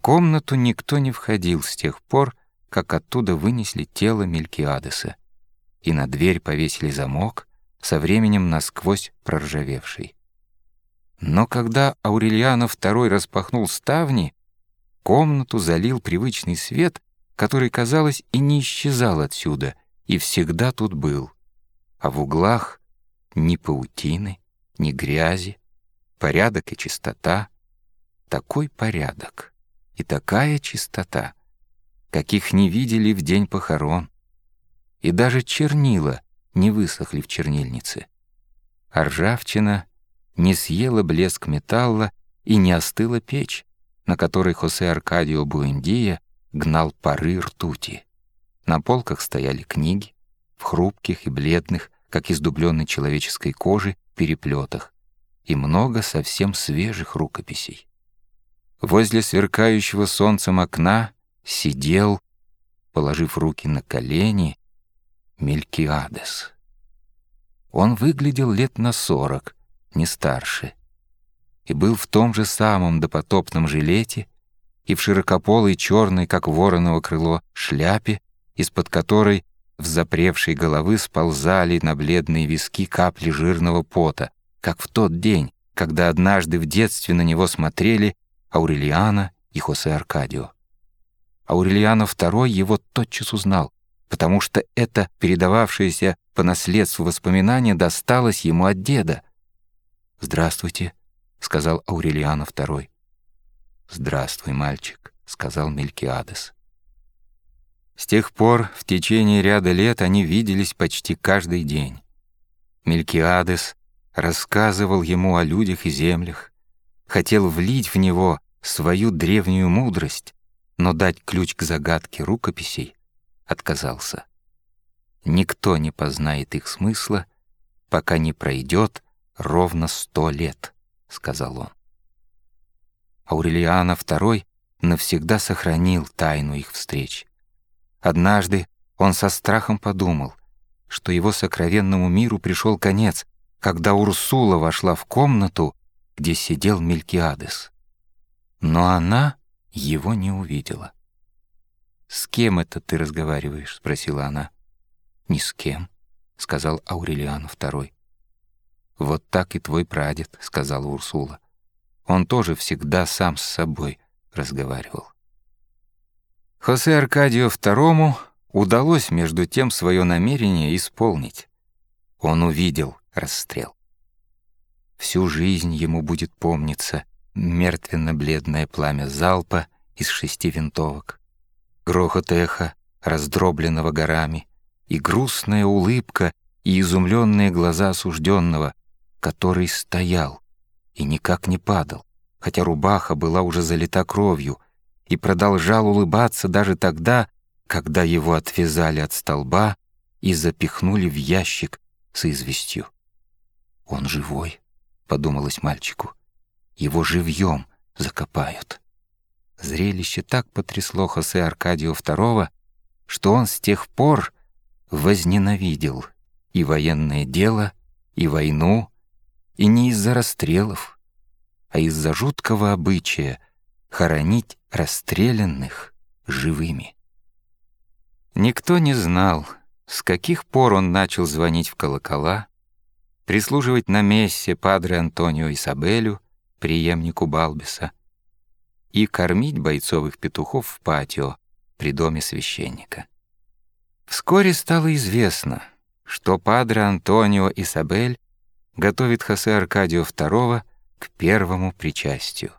комнату никто не входил с тех пор, как оттуда вынесли тело Мелькиадеса, и на дверь повесили замок, со временем насквозь проржавевший. Но когда Аурельяно II распахнул ставни, комнату залил привычный свет, который, казалось, и не исчезал отсюда, и всегда тут был. А в углах ни паутины, ни грязи, порядок и чистота. Такой порядок и такая чистота, каких не видели в день похорон. И даже чернила не высохли в чернильнице. А ржавчина не съела блеск металла и не остыла печь, на которой Хосе Аркадио Буэндия гнал пары ртути. На полках стояли книги, в хрупких и бледных, как из дубленной человеческой кожи, переплетах, и много совсем свежих рукописей. Возле сверкающего солнцем окна сидел, положив руки на колени, Мелькиадес. Он выглядел лет на сорок, не старше, и был в том же самом допотопном жилете и в широкополой черной, как вороново крыло, шляпе, из-под которой в запревшей головы сползали на бледные виски капли жирного пота, как в тот день, когда однажды в детстве на него смотрели Аурелиана и Хосе Аркадио. Аурелиано II его тотчас узнал, потому что это передававшееся по наследству воспоминание досталось ему от деда. «Здравствуйте», — сказал Аурелиано II. «Здравствуй, мальчик», — сказал Мелькиадес. С тех пор в течение ряда лет они виделись почти каждый день. Мелькиадес рассказывал ему о людях и землях, хотел влить в него свою древнюю мудрость, но дать ключ к загадке рукописей отказался. Никто не познает их смысла, пока не пройдет ровно сто лет, сказал он. Аурелиана II навсегда сохранил тайну их встреч. Однажды он со страхом подумал, что его сокровенному миру пришел конец, когда Урсула вошла в комнату, где сидел Мелькиадес. Но она его не увидела. «С кем это ты разговариваешь?» — спросила она. «Ни с кем», — сказал Аурелиан II. «Вот так и твой прадед», — сказала Урсула. «Он тоже всегда сам с собой разговаривал». Хосе Аркадию II удалось между тем свое намерение исполнить. Он увидел расстрел. Всю жизнь ему будет помниться мертвенно-бледное пламя залпа из шести винтовок, грохот эха, раздробленного горами, и грустная улыбка и изумленные глаза осужденного, который стоял и никак не падал, хотя рубаха была уже залита кровью, и продолжал улыбаться даже тогда, когда его отвязали от столба и запихнули в ящик с известью. «Он живой», — подумалось мальчику. «Его живьем закопают». Зрелище так потрясло Хосе Аркадио II, что он с тех пор возненавидел и военное дело, и войну, и не из-за расстрелов, а из-за жуткого обычая хоронить расстрелянных живыми. Никто не знал, с каких пор он начал звонить в колокола, прислуживать на мессе падре Антонио Исабелю, преемнику Балбиса, и кормить бойцовых петухов в патио при доме священника. Вскоре стало известно, что падре Антонио Исабель готовит Хосе Аркадио II к первому причастию.